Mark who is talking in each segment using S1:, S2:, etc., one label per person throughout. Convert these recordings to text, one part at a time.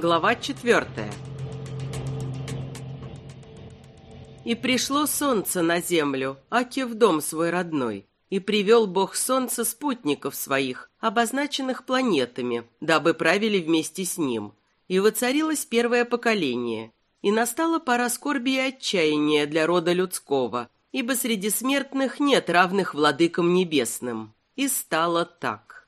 S1: Глава четвертая. И пришло солнце на землю, Аки в дом свой родной, и привел бог солнца спутников своих, обозначенных планетами, дабы правили вместе с ним. И воцарилось первое поколение, и настала пора скорби и отчаяния для рода людского, ибо среди смертных нет равных владыкам небесным. И стало так.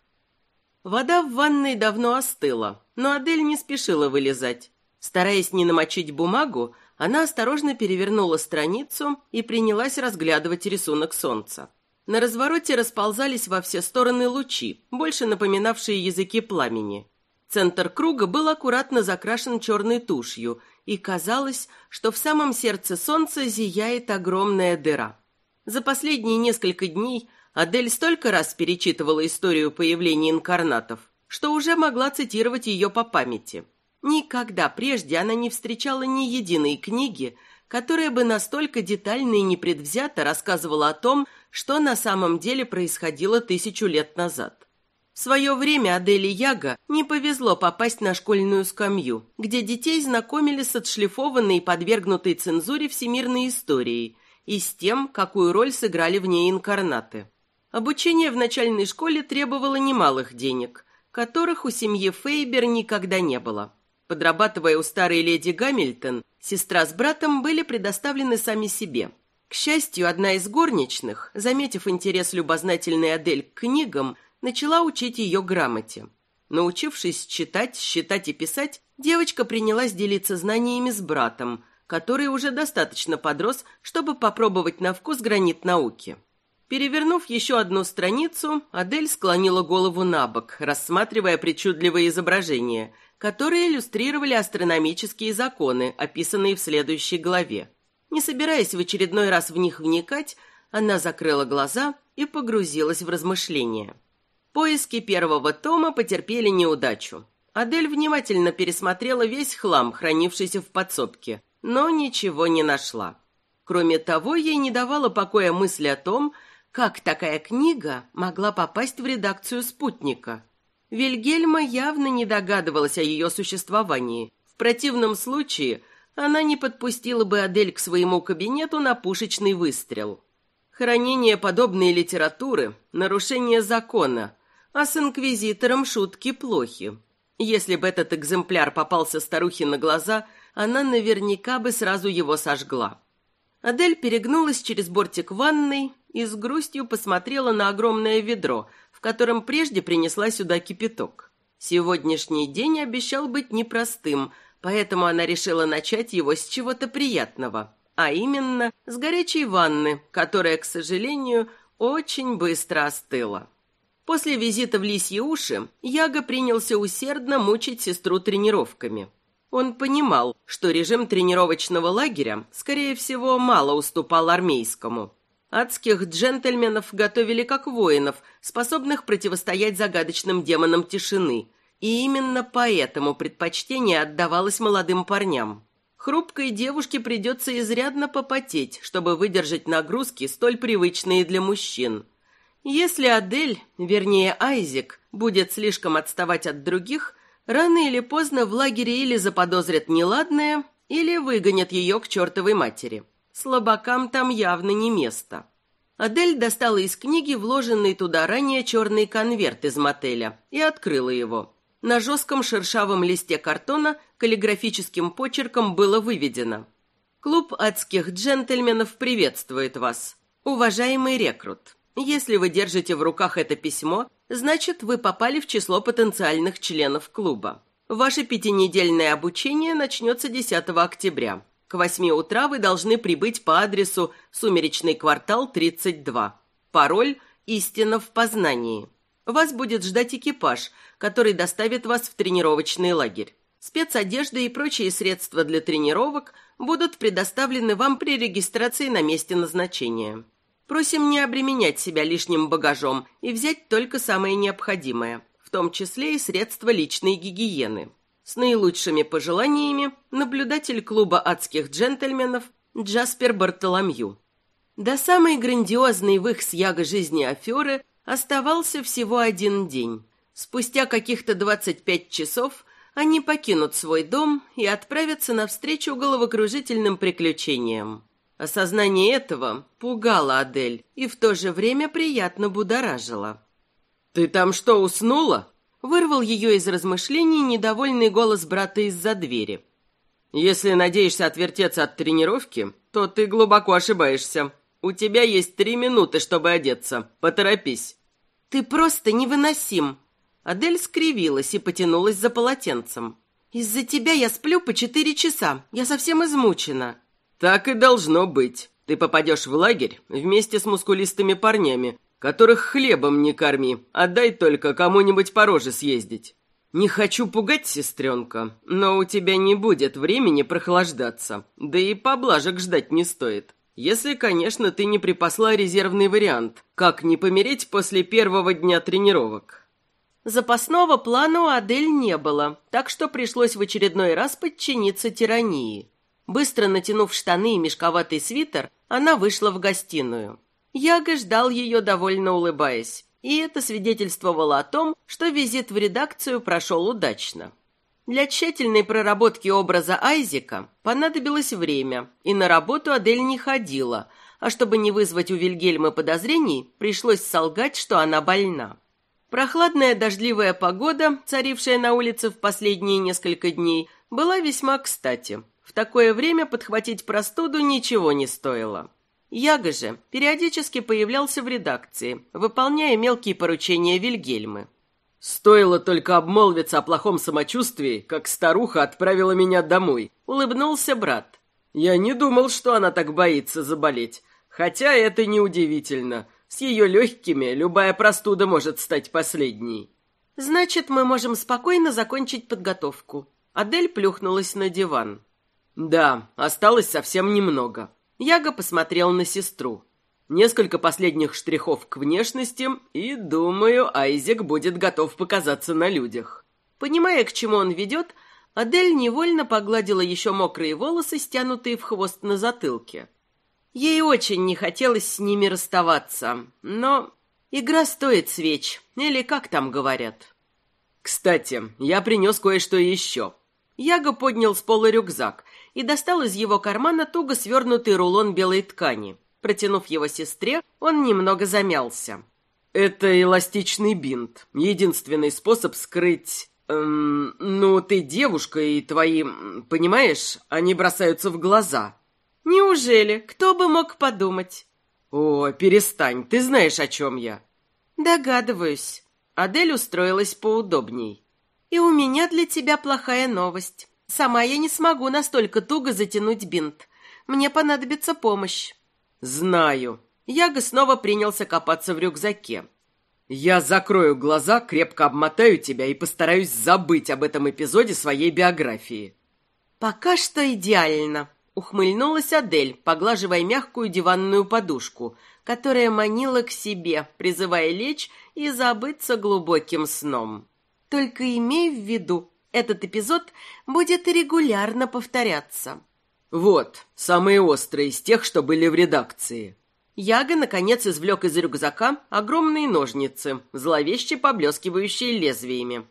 S1: Вода в ванной давно остыла, но Адель не спешила вылезать. Стараясь не намочить бумагу, она осторожно перевернула страницу и принялась разглядывать рисунок солнца. На развороте расползались во все стороны лучи, больше напоминавшие языки пламени. Центр круга был аккуратно закрашен черной тушью, и казалось, что в самом сердце солнца зияет огромная дыра. За последние несколько дней Адель столько раз перечитывала историю появления инкарнатов, что уже могла цитировать ее по памяти. Никогда прежде она не встречала ни единой книги, которая бы настолько детально и непредвзято рассказывала о том, что на самом деле происходило тысячу лет назад. В свое время Аделе Яга не повезло попасть на школьную скамью, где детей знакомили с отшлифованной и подвергнутой цензуре всемирной историей и с тем, какую роль сыграли в ней инкарнаты. Обучение в начальной школе требовало немалых денег, которых у семьи Фейбер никогда не было. Подрабатывая у старой леди Гамильтон, сестра с братом были предоставлены сами себе. К счастью, одна из горничных, заметив интерес любознательной Адель к книгам, начала учить ее грамоте. Научившись читать, считать и писать, девочка принялась делиться знаниями с братом, который уже достаточно подрос, чтобы попробовать на вкус гранит науки. Перевернув еще одну страницу, Адель склонила голову на бок, рассматривая причудливые изображения, которые иллюстрировали астрономические законы, описанные в следующей главе. Не собираясь в очередной раз в них вникать, она закрыла глаза и погрузилась в размышления. Поиски первого тома потерпели неудачу. Адель внимательно пересмотрела весь хлам, хранившийся в подсобке, но ничего не нашла. Кроме того, ей не давала покоя мысль о том, как такая книга могла попасть в редакцию «Спутника». Вильгельма явно не догадывалась о ее существовании. В противном случае она не подпустила бы Адель к своему кабинету на пушечный выстрел. Хранение подобной литературы – нарушение закона – а с инквизитором шутки плохи. Если бы этот экземпляр попался старухе на глаза, она наверняка бы сразу его сожгла. Адель перегнулась через бортик ванной и с грустью посмотрела на огромное ведро, в котором прежде принесла сюда кипяток. Сегодняшний день обещал быть непростым, поэтому она решила начать его с чего-то приятного, а именно с горячей ванны, которая, к сожалению, очень быстро остыла. После визита в Лисьи уши Яга принялся усердно мучить сестру тренировками. Он понимал, что режим тренировочного лагеря, скорее всего, мало уступал армейскому. Адских джентльменов готовили как воинов, способных противостоять загадочным демонам тишины, и именно поэтому предпочтение отдавалось молодым парням. Хрупкой девушке придется изрядно попотеть, чтобы выдержать нагрузки, столь привычные для мужчин – если Адель, вернее Айзек, будет слишком отставать от других, рано или поздно в лагере или заподозрят неладное, или выгонят ее к чертовой матери. Слабакам там явно не место. Адель достала из книги вложенный туда ранее черный конверт из мотеля и открыла его. На жестком шершавом листе картона каллиграфическим почерком было выведено «Клуб адских джентльменов приветствует вас, уважаемый рекрут». Если вы держите в руках это письмо, значит, вы попали в число потенциальных членов клуба. Ваше пятинедельное обучение начнется 10 октября. К 8 утра вы должны прибыть по адресу Сумеречный квартал 32. Пароль «Истина в познании». Вас будет ждать экипаж, который доставит вас в тренировочный лагерь. Спецодежда и прочие средства для тренировок будут предоставлены вам при регистрации на месте назначения. Просим не обременять себя лишним багажом и взять только самое необходимое, в том числе и средства личной гигиены. С наилучшими пожеланиями наблюдатель клуба адских джентльменов Джаспер Бартоломью. До самой грандиозной в их с Яго жизни аферы оставался всего один день. Спустя каких-то 25 часов они покинут свой дом и отправятся навстречу головокружительным приключениям. Осознание этого пугало Адель и в то же время приятно будоражило. «Ты там что, уснула?» Вырвал ее из размышлений недовольный голос брата из-за двери. «Если надеешься отвертеться от тренировки, то ты глубоко ошибаешься. У тебя есть три минуты, чтобы одеться. Поторопись». «Ты просто невыносим!» Адель скривилась и потянулась за полотенцем. «Из-за тебя я сплю по четыре часа. Я совсем измучена». «Так и должно быть. Ты попадешь в лагерь вместе с мускулистыми парнями, которых хлебом не корми, а дай только кому-нибудь по роже съездить. Не хочу пугать, сестренка, но у тебя не будет времени прохлаждаться, да и поблажек ждать не стоит. Если, конечно, ты не припасла резервный вариант, как не помереть после первого дня тренировок. Запасного плана у Адель не было, так что пришлось в очередной раз подчиниться тирании. Быстро натянув штаны и мешковатый свитер, она вышла в гостиную. Яга ждал ее, довольно улыбаясь, и это свидетельствовало о том, что визит в редакцию прошел удачно. Для тщательной проработки образа Айзека понадобилось время, и на работу Адель не ходила, а чтобы не вызвать у Вильгельма подозрений, пришлось солгать, что она больна. Прохладная дождливая погода, царившая на улице в последние несколько дней, была весьма кстати. В такое время подхватить простуду ничего не стоило. Яга же периодически появлялся в редакции, выполняя мелкие поручения Вильгельмы. «Стоило только обмолвиться о плохом самочувствии, как старуха отправила меня домой», — улыбнулся брат. «Я не думал, что она так боится заболеть. Хотя это неудивительно. С ее легкими любая простуда может стать последней». «Значит, мы можем спокойно закончить подготовку». Адель плюхнулась на диван. «Да, осталось совсем немного. Яга посмотрел на сестру. Несколько последних штрихов к внешности, и, думаю, Айзек будет готов показаться на людях. Понимая, к чему он ведет, Адель невольно погладила еще мокрые волосы, стянутые в хвост на затылке. Ей очень не хотелось с ними расставаться, но игра стоит свеч, или как там говорят. «Кстати, я принес кое-что еще». Яга поднял с пола рюкзак и достал из его кармана туго свернутый рулон белой ткани. Протянув его сестре, он немного замялся. «Это эластичный бинт. Единственный способ скрыть... Эм, ну, ты девушка, и твои... Понимаешь, они бросаются в глаза». «Неужели? Кто бы мог подумать?» «О, перестань, ты знаешь, о чем я». «Догадываюсь». Адель устроилась поудобней. «И у меня для тебя плохая новость. Сама я не смогу настолько туго затянуть бинт. Мне понадобится помощь». «Знаю». Яга снова принялся копаться в рюкзаке. «Я закрою глаза, крепко обмотаю тебя и постараюсь забыть об этом эпизоде своей биографии». «Пока что идеально», — ухмыльнулась Адель, поглаживая мягкую диванную подушку, которая манила к себе, призывая лечь и забыться глубоким сном. «Только имей в виду, этот эпизод будет регулярно повторяться. Вот, самые острые из тех, что были в редакции. Яга, наконец, извлек из рюкзака огромные ножницы, зловеще поблескивающие лезвиями.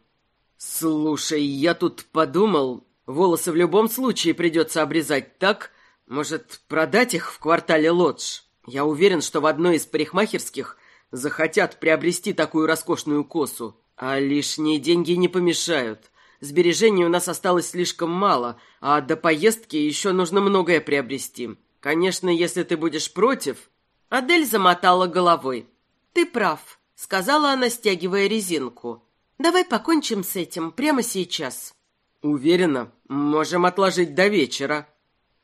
S1: «Слушай, я тут подумал, волосы в любом случае придется обрезать так, может, продать их в квартале Лодж? Я уверен, что в одной из парикмахерских захотят приобрести такую роскошную косу, а лишние деньги не помешают. Сбережений у нас осталось слишком мало, а до поездки еще нужно многое приобрести. Конечно, если ты будешь против...» Адель замотала головой. «Ты прав», — сказала она, стягивая резинку. «Давай покончим с этим прямо сейчас». «Уверена, можем отложить до вечера».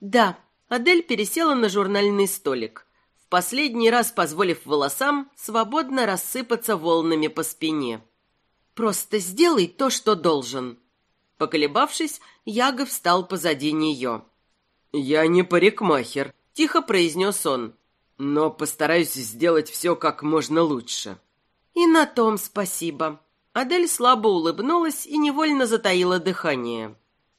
S1: «Да». Адель пересела на журнальный столик, в последний раз позволив волосам свободно рассыпаться волнами по спине. «Просто сделай то, что должен». Поколебавшись, Яга встал позади нее. «Я не парикмахер», — тихо произнес он, «но постараюсь сделать все как можно лучше». «И на том спасибо». Адель слабо улыбнулась и невольно затаила дыхание.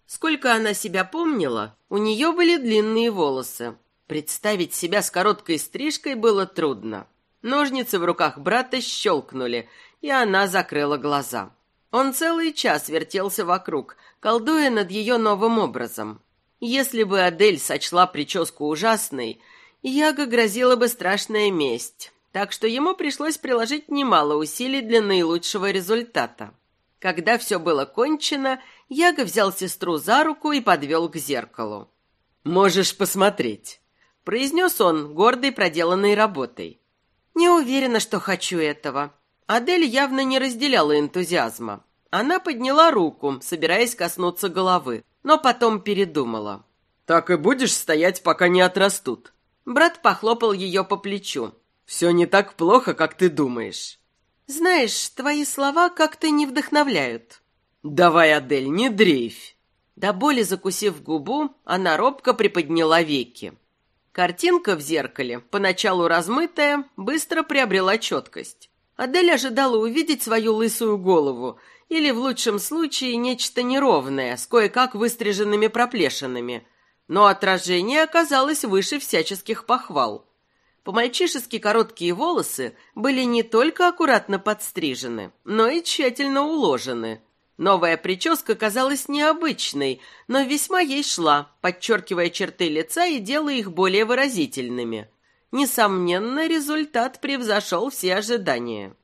S1: Сколько она себя помнила, у нее были длинные волосы. Представить себя с короткой стрижкой было трудно. Ножницы в руках брата щелкнули, и она закрыла глаза. Он целый час вертелся вокруг, колдуя над ее новым образом. Если бы Адель сочла прическу ужасной, Яга грозила бы страшная месть, так что ему пришлось приложить немало усилий для наилучшего результата. Когда все было кончено, Яга взял сестру за руку и подвел к зеркалу. «Можешь посмотреть», — произнес он, гордый проделанной работой. «Не уверена, что хочу этого». Адель явно не разделяла энтузиазма. Она подняла руку, собираясь коснуться головы, но потом передумала. «Так и будешь стоять, пока не отрастут». Брат похлопал ее по плечу. «Все не так плохо, как ты думаешь».
S2: «Знаешь, твои слова как-то не вдохновляют».
S1: «Давай, Адель, не дрейфь». До боли закусив губу, она робко приподняла веки. Картинка в зеркале, поначалу размытая, быстро приобрела четкость. Адель ожидала увидеть свою лысую голову или, в лучшем случае, нечто неровное, с кое-как выстриженными проплешинами. Но отражение оказалось выше всяческих похвал. По-мальчишески короткие волосы были не только аккуратно подстрижены, но и тщательно уложены – Новая прическа казалась необычной, но весьма ей шла, подчеркивая черты лица и делая их более выразительными. Несомненно, результат превзошел все ожидания.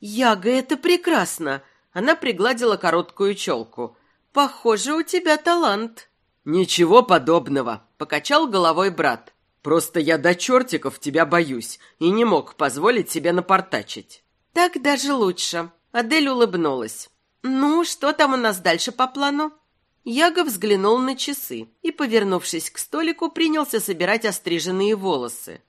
S2: «Яга, это прекрасно!» Она пригладила короткую челку. «Похоже, у тебя талант».
S1: «Ничего подобного», — покачал головой брат. «Просто я до чертиков тебя боюсь и не мог позволить себе напортачить».
S2: «Так даже лучше», — Адель улыбнулась. «Ну, что там у нас дальше по плану?» Яга взглянул на часы и, повернувшись к столику, принялся собирать остриженные волосы.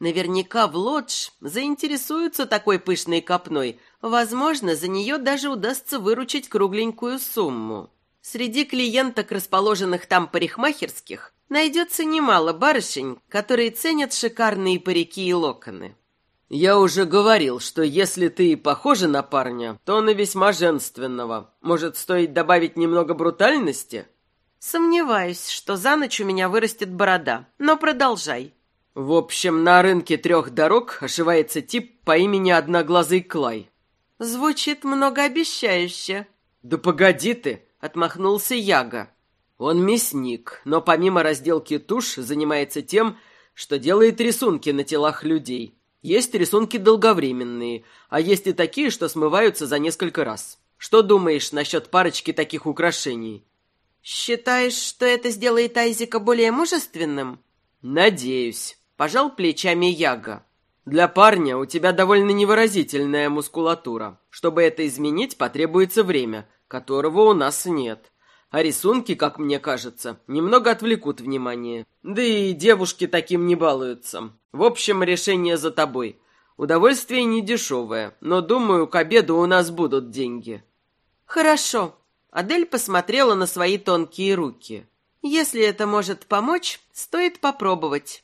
S2: Наверняка в лодж заинтересуются такой пышной копной. Возможно, за нее даже удастся выручить кругленькую сумму. Среди клиенток, расположенных там парикмахерских, найдется немало барышень, которые ценят шикарные парики и локоны.
S1: «Я уже говорил, что если ты похожа на парня, то на весьма женственного. Может, стоит добавить немного брутальности?»
S2: «Сомневаюсь, что за ночь у меня вырастет борода, но продолжай».
S1: В общем, на рынке трех дорог ошивается тип по имени Одноглазый Клай.
S2: Звучит многообещающе.
S1: Да погоди ты, отмахнулся Яга. Он мясник, но помимо разделки туш занимается тем, что делает рисунки на телах людей. Есть рисунки долговременные, а есть и такие, что смываются за несколько раз. Что думаешь насчет парочки таких украшений?
S2: Считаешь, что это сделает Айзека более мужественным?
S1: Надеюсь. Пожал плечами Яга. Для парня у тебя довольно невыразительная мускулатура. Чтобы это изменить, потребуется время, которого у нас нет. А рисунки, как мне кажется, немного отвлекут внимание. Да и девушки таким не балуются. В общем, решение за тобой. Удовольствие не дешевое, но, думаю, к обеду у нас будут деньги».
S2: «Хорошо». Адель посмотрела на свои тонкие руки. «Если это может помочь, стоит попробовать».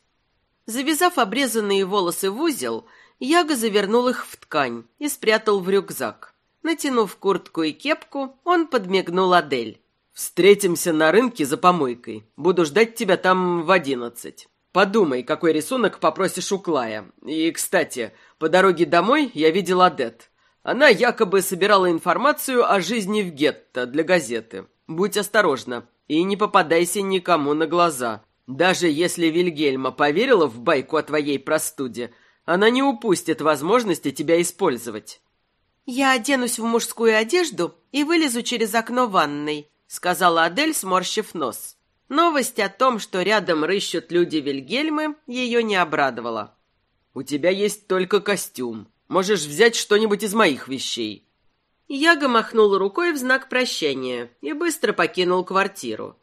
S2: Завязав обрезанные волосы в узел, Яга завернул их в ткань и спрятал в рюкзак. Натянув куртку и кепку, он подмигнул Адель.
S1: «Встретимся на рынке за помойкой. Буду ждать тебя там в одиннадцать». Подумай, какой рисунок попросишь у Клая. И, кстати, по дороге домой я видел Адет. Она якобы собирала информацию о жизни в гетто для газеты. Будь осторожна и не попадайся никому на глаза. Даже если Вильгельма поверила в байку о твоей простуде, она не упустит возможности тебя использовать.
S2: «Я оденусь в мужскую одежду и вылезу через окно ванной», — сказала Адель, сморщив нос. Новость о том, что рядом рыщут люди Вильгельмы, ее не обрадовала.
S1: «У тебя есть только костюм. Можешь взять что-нибудь из моих вещей».
S2: Яга махнул рукой в знак прощания и быстро покинул квартиру.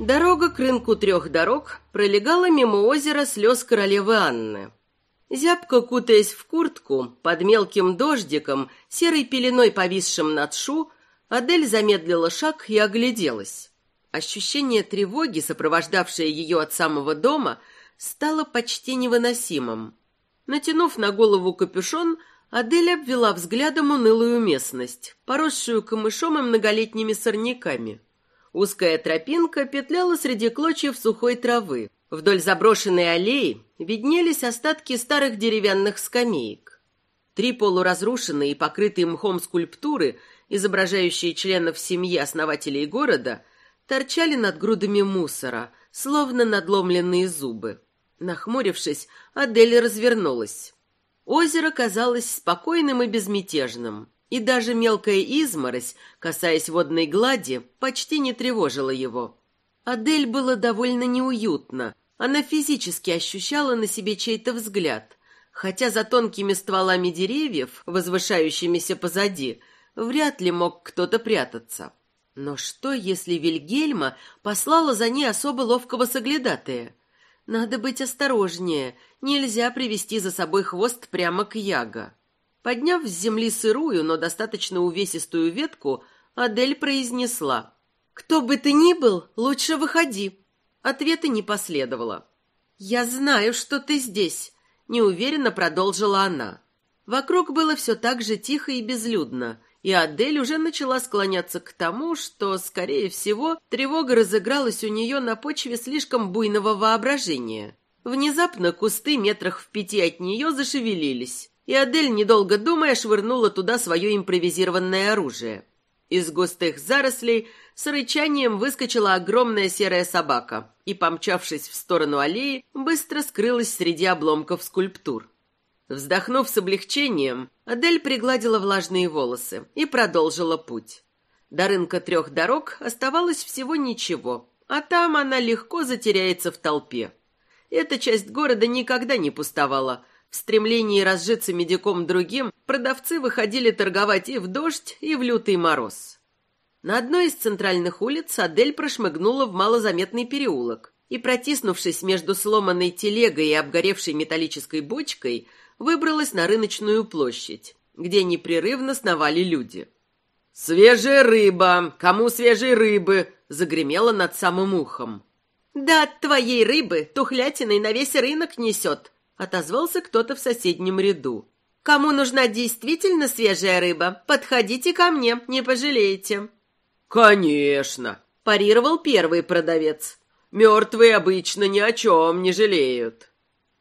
S2: Дорога к рынку трех дорог пролегала мимо озера слез королевы Анны. Зябко кутаясь в куртку, под мелким дождиком, серой пеленой повисшим над шу, Адель замедлила шаг и огляделась. Ощущение тревоги, сопровождавшее ее от самого дома, стало почти невыносимым. Натянув на голову капюшон, Адель обвела взглядом унылую местность, поросшую камышом и многолетними сорняками. Узкая тропинка петляла среди клочьев сухой травы. Вдоль заброшенной аллеи виднелись остатки старых деревянных скамеек. Три полуразрушенные и покрытые мхом скульптуры, изображающие членов семьи основателей города, торчали над грудами мусора, словно надломленные зубы. Нахмурившись, Адель развернулась. Озеро казалось спокойным и безмятежным, и даже мелкая изморозь, касаясь водной глади, почти не тревожила его. Адель было довольно неуютно. Она физически ощущала на себе чей-то взгляд, хотя за тонкими стволами деревьев, возвышающимися позади, вряд ли мог кто-то прятаться. Но что, если Вильгельма послала за ней особо ловкого соглядатая? Надо быть осторожнее, нельзя привести за собой хвост прямо к Яго. Подняв с земли сырую, но достаточно увесистую ветку, Адель произнесла. «Кто бы ты ни был, лучше выходи». Ответа не последовало. «Я знаю, что ты здесь», — неуверенно продолжила она. Вокруг было все так же тихо и безлюдно, и Адель уже начала склоняться к тому, что, скорее всего, тревога разыгралась у нее на почве слишком буйного воображения. Внезапно кусты метрах в пяти от нее зашевелились, и Адель, недолго думая, швырнула туда свое импровизированное оружие. Из густых зарослей с рычанием выскочила огромная серая собака и, помчавшись в сторону аллеи, быстро скрылась среди обломков скульптур. Вздохнув с облегчением, Адель пригладила влажные волосы и продолжила путь. До рынка трех дорог оставалось всего ничего, а там она легко затеряется в толпе. Эта часть города никогда не пустовала. В стремлении разжиться медиком другим продавцы выходили торговать и в дождь, и в лютый мороз. На одной из центральных улиц Адель прошмыгнула в малозаметный переулок и, протиснувшись между сломанной телегой и обгоревшей металлической бочкой, выбралась на рыночную площадь, где непрерывно сновали люди. «Свежая рыба! Кому свежей рыбы?» — загремела над самым ухом.
S1: «Да от твоей рыбы тухлятиной на весь рынок несет!» — отозвался кто-то в соседнем ряду. «Кому нужна действительно свежая рыба, подходите ко мне, не пожалеете».
S2: «Конечно!» – парировал первый продавец. «Мертвые обычно ни о чем не жалеют».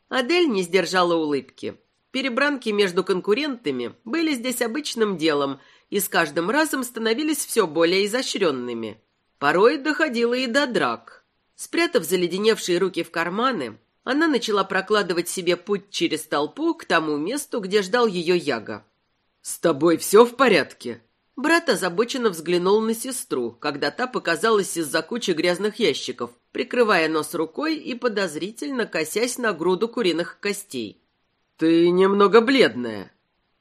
S2: Адель не сдержала улыбки. Перебранки между конкурентами были здесь обычным делом и с каждым разом становились все более изощренными. Порой доходило и до драк. Спрятав заледеневшие руки в карманы, она начала прокладывать себе путь через толпу к тому месту, где ждал ее Яга. «С тобой все в порядке?» Брат озабоченно взглянул на сестру, когда та показалась из-за кучи грязных ящиков, прикрывая нос рукой и подозрительно косясь на груду куриных костей. «Ты немного бледная».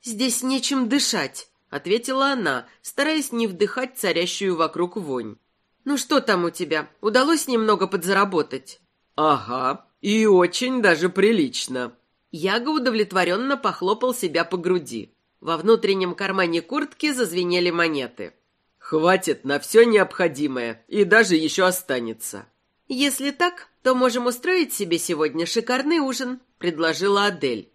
S1: «Здесь нечем дышать», — ответила она, стараясь не вдыхать царящую вокруг вонь. «Ну что там у тебя? Удалось немного подзаработать?»
S2: «Ага, и очень даже прилично».
S1: Яга удовлетворенно похлопал себя по груди. Во внутреннем кармане куртки зазвенели монеты.
S2: «Хватит на все необходимое, и даже еще останется».
S1: «Если так, то можем устроить себе сегодня шикарный ужин», — предложила Адель.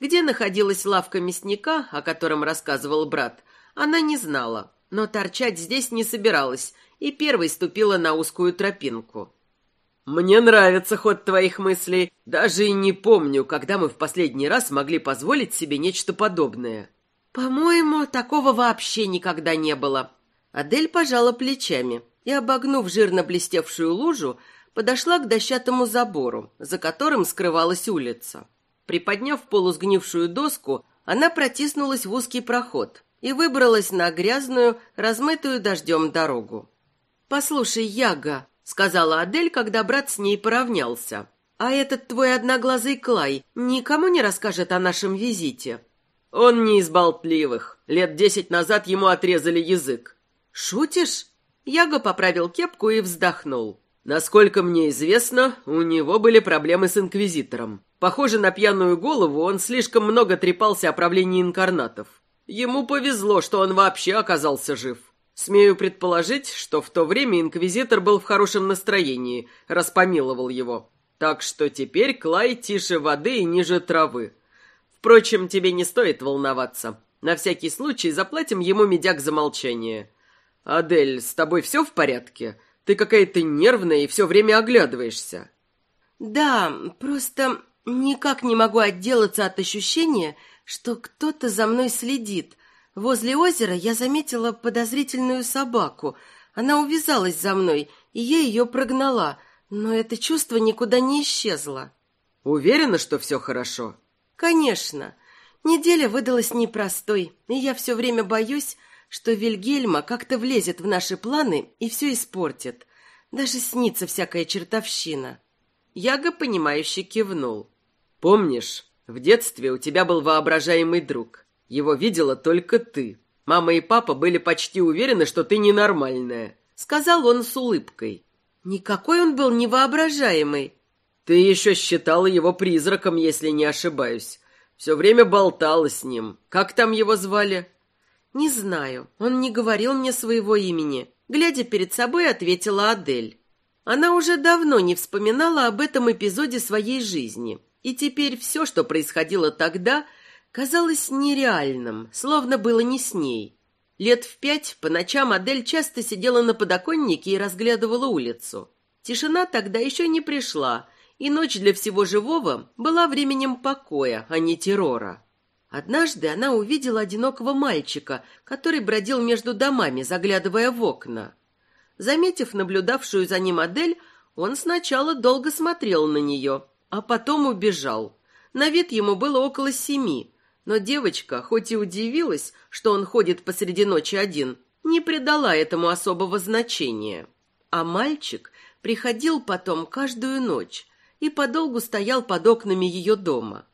S1: Где находилась лавка мясника, о котором рассказывал брат, она не знала, но торчать здесь не собиралась и первой ступила на узкую тропинку.
S2: «Мне нравится ход твоих мыслей. Даже и не помню, когда мы в последний раз могли позволить себе нечто подобное».
S1: «По-моему, такого вообще никогда не было». Адель пожала плечами и, обогнув жирно блестевшую лужу, подошла к дощатому забору, за которым скрывалась улица. Приподняв полусгнившую доску, она протиснулась в узкий проход и выбралась на грязную, размытую дождем дорогу. «Послушай, Яга», — сказала Адель, когда брат с ней поравнялся, «а этот твой одноглазый Клай никому не расскажет о нашем визите?»
S2: «Он не из болтливых. Лет десять назад ему отрезали язык».
S1: «Шутишь?» Яга поправил кепку и вздохнул.
S2: Насколько мне известно, у него были проблемы с инквизитором. Похоже на пьяную голову, он слишком много трепался о правлении инкарнатов. Ему повезло, что он вообще оказался жив. Смею предположить, что в то время инквизитор был в хорошем настроении, распомиловал его. Так что теперь Клай тише воды и ниже травы. Впрочем, тебе не стоит волноваться. На всякий случай заплатим ему медяк за молчание. Адель, с тобой все в порядке? Ты какая-то нервная и все время оглядываешься».
S1: «Да, просто никак не могу отделаться от ощущения,
S2: что кто-то за мной следит. Возле озера я заметила подозрительную собаку. Она увязалась за мной, и я ее прогнала, но это чувство никуда не исчезло.
S1: Уверена, что все хорошо?
S2: Конечно. Неделя выдалась непростой, и я все время боюсь, что Вильгельма как-то влезет в наши планы и все испортит. Даже снится всякая чертовщина.
S1: Яга, понимающе кивнул. Помнишь, в детстве у тебя был воображаемый друг. Его видела только ты. Мама и папа были почти уверены, что ты ненормальная. Сказал он с улыбкой.
S2: Никакой он был невоображаемый.
S1: Ты еще считала его призраком, если не ошибаюсь. Все время болтала с ним. Как там его звали?
S2: Не знаю. Он не говорил мне своего имени. Глядя перед собой, ответила Адель. Она уже давно не вспоминала об этом эпизоде своей жизни. И теперь все, что происходило тогда, казалось нереальным, словно было не с ней. Лет в пять по ночам Адель часто сидела на подоконнике и разглядывала улицу. Тишина тогда еще не пришла, и ночь для всего живого была временем покоя, а не террора. Однажды она увидела одинокого мальчика, который бродил между домами, заглядывая в окна. Заметив наблюдавшую за ним Адель, он сначала долго смотрел на нее, а потом убежал. На вид ему было около семи, но девочка, хоть и удивилась, что он ходит посреди ночи один, не придала этому особого значения. А мальчик приходил потом каждую ночь и подолгу стоял под окнами ее дома.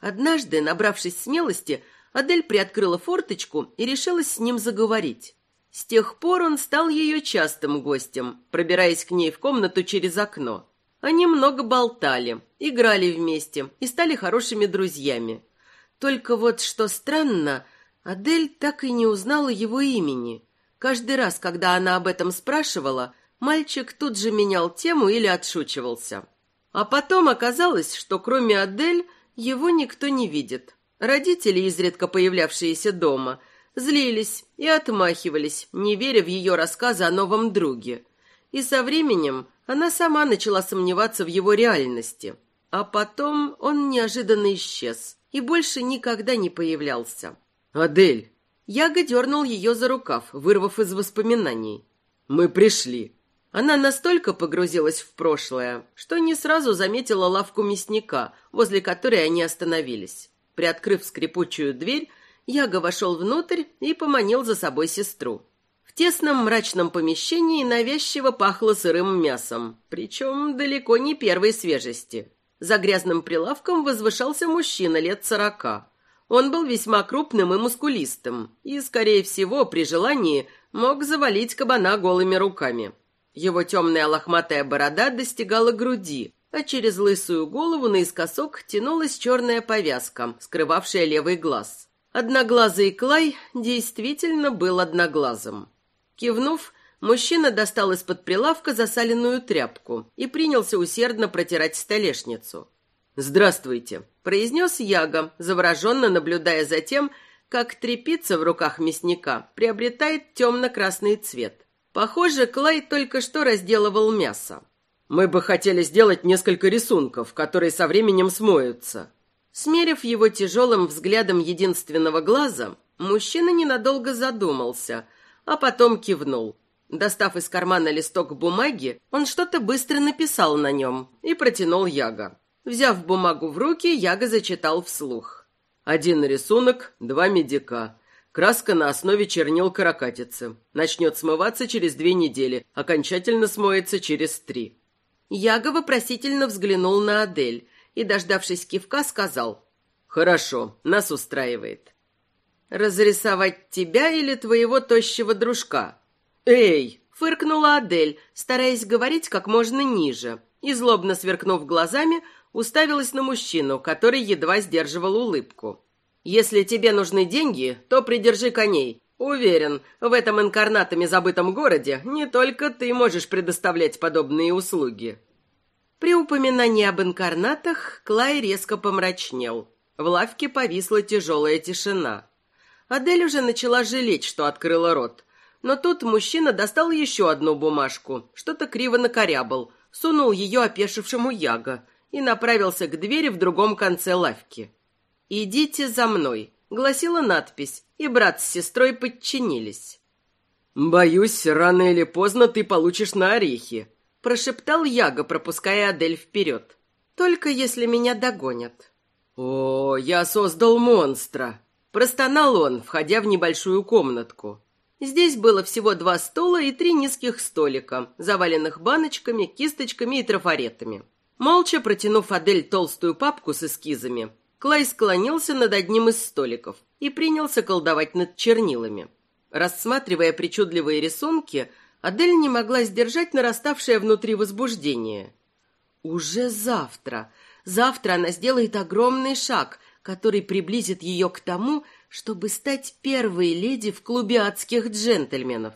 S2: Однажды, набравшись смелости, Адель приоткрыла форточку и решилась с ним заговорить. С тех пор он стал ее частым гостем, пробираясь к ней в комнату через окно. Они много болтали, играли вместе и стали хорошими друзьями. Только вот что странно, Адель так и не узнала его имени. Каждый раз, когда она об этом спрашивала, мальчик тут же менял тему или отшучивался. А потом оказалось, что кроме Адель его никто не видит. Родители, изредка появлявшиеся дома, злились и отмахивались, не веря в ее рассказы о новом друге. И со временем она сама начала сомневаться в его реальности. А потом он неожиданно исчез и больше никогда не появлялся.
S1: «Адель!»
S2: Яга дернул ее за рукав, вырвав из воспоминаний.
S1: «Мы пришли!»
S2: Она настолько погрузилась в прошлое, что не сразу заметила лавку мясника, возле которой они остановились. Приоткрыв скрипучую дверь, Яга вошел внутрь и поманил за собой сестру. В тесном мрачном помещении навязчиво пахло сырым мясом, причем далеко не первой свежести. За грязным прилавком возвышался мужчина лет сорока. Он был весьма крупным и мускулистым, и, скорее всего, при желании, мог завалить кабана голыми руками. Его темная лохматая борода достигала груди, а через лысую голову наискосок тянулась черная повязка, скрывавшая левый глаз. Одноглазый Клай действительно был одноглазым. Кивнув, мужчина достал из-под прилавка засаленную тряпку и принялся усердно протирать столешницу.
S1: «Здравствуйте», —
S2: произнес Яга, завороженно наблюдая за тем, как трепица в руках мясника приобретает темно-красный цвет. Похоже, Клай только что разделывал мясо.
S1: «Мы бы хотели сделать несколько рисунков, которые со временем смоются».
S2: Смерив его тяжелым взглядом единственного глаза, мужчина ненадолго задумался, а потом кивнул. Достав из кармана листок бумаги, он что-то быстро написал на нем и протянул Яга. Взяв бумагу в руки, Яга зачитал вслух.
S1: «Один рисунок, два медика. Краска на основе чернил каракатицы. Начнет смываться через две недели, окончательно смоется через три».
S2: Яга вопросительно взглянул на Адель и, дождавшись кивка, сказал
S1: «Хорошо, нас устраивает».
S2: «Разрисовать тебя или твоего тощего дружка?»
S1: «Эй!»
S2: — фыркнула Адель, стараясь говорить как можно ниже, и, злобно сверкнув глазами, уставилась на мужчину, который едва сдерживал улыбку. «Если тебе нужны деньги, то придержи коней. Уверен, в этом инкарнатами забытом городе не только ты можешь предоставлять подобные услуги». При упоминании об инкарнатах Клай резко помрачнел. В лавке повисла тяжелая тишина. Адель уже начала жалеть, что открыла рот. Но тут мужчина достал еще одну бумажку, что-то криво накорябал, сунул ее опешившему Яго и направился к двери в другом конце лавки.
S1: «Идите за мной», — гласила надпись, и брат с сестрой подчинились. «Боюсь, рано или поздно ты получишь на орехи», — прошептал Яга, пропуская Адель вперед. «Только если меня догонят». «О, я создал монстра!» — простонал он, входя в небольшую комнатку. Здесь было всего два стола и три низких столика, заваленных баночками, кисточками и трафаретами. Молча протянув Адель толстую папку с эскизами, Клай склонился над одним из столиков и принялся колдовать над чернилами. Рассматривая причудливые рисунки, Адель не могла сдержать нараставшее внутри возбуждение. Уже завтра, завтра она сделает огромный шаг, который приблизит ее к тому, чтобы стать первой леди в клубе адских джентльменов.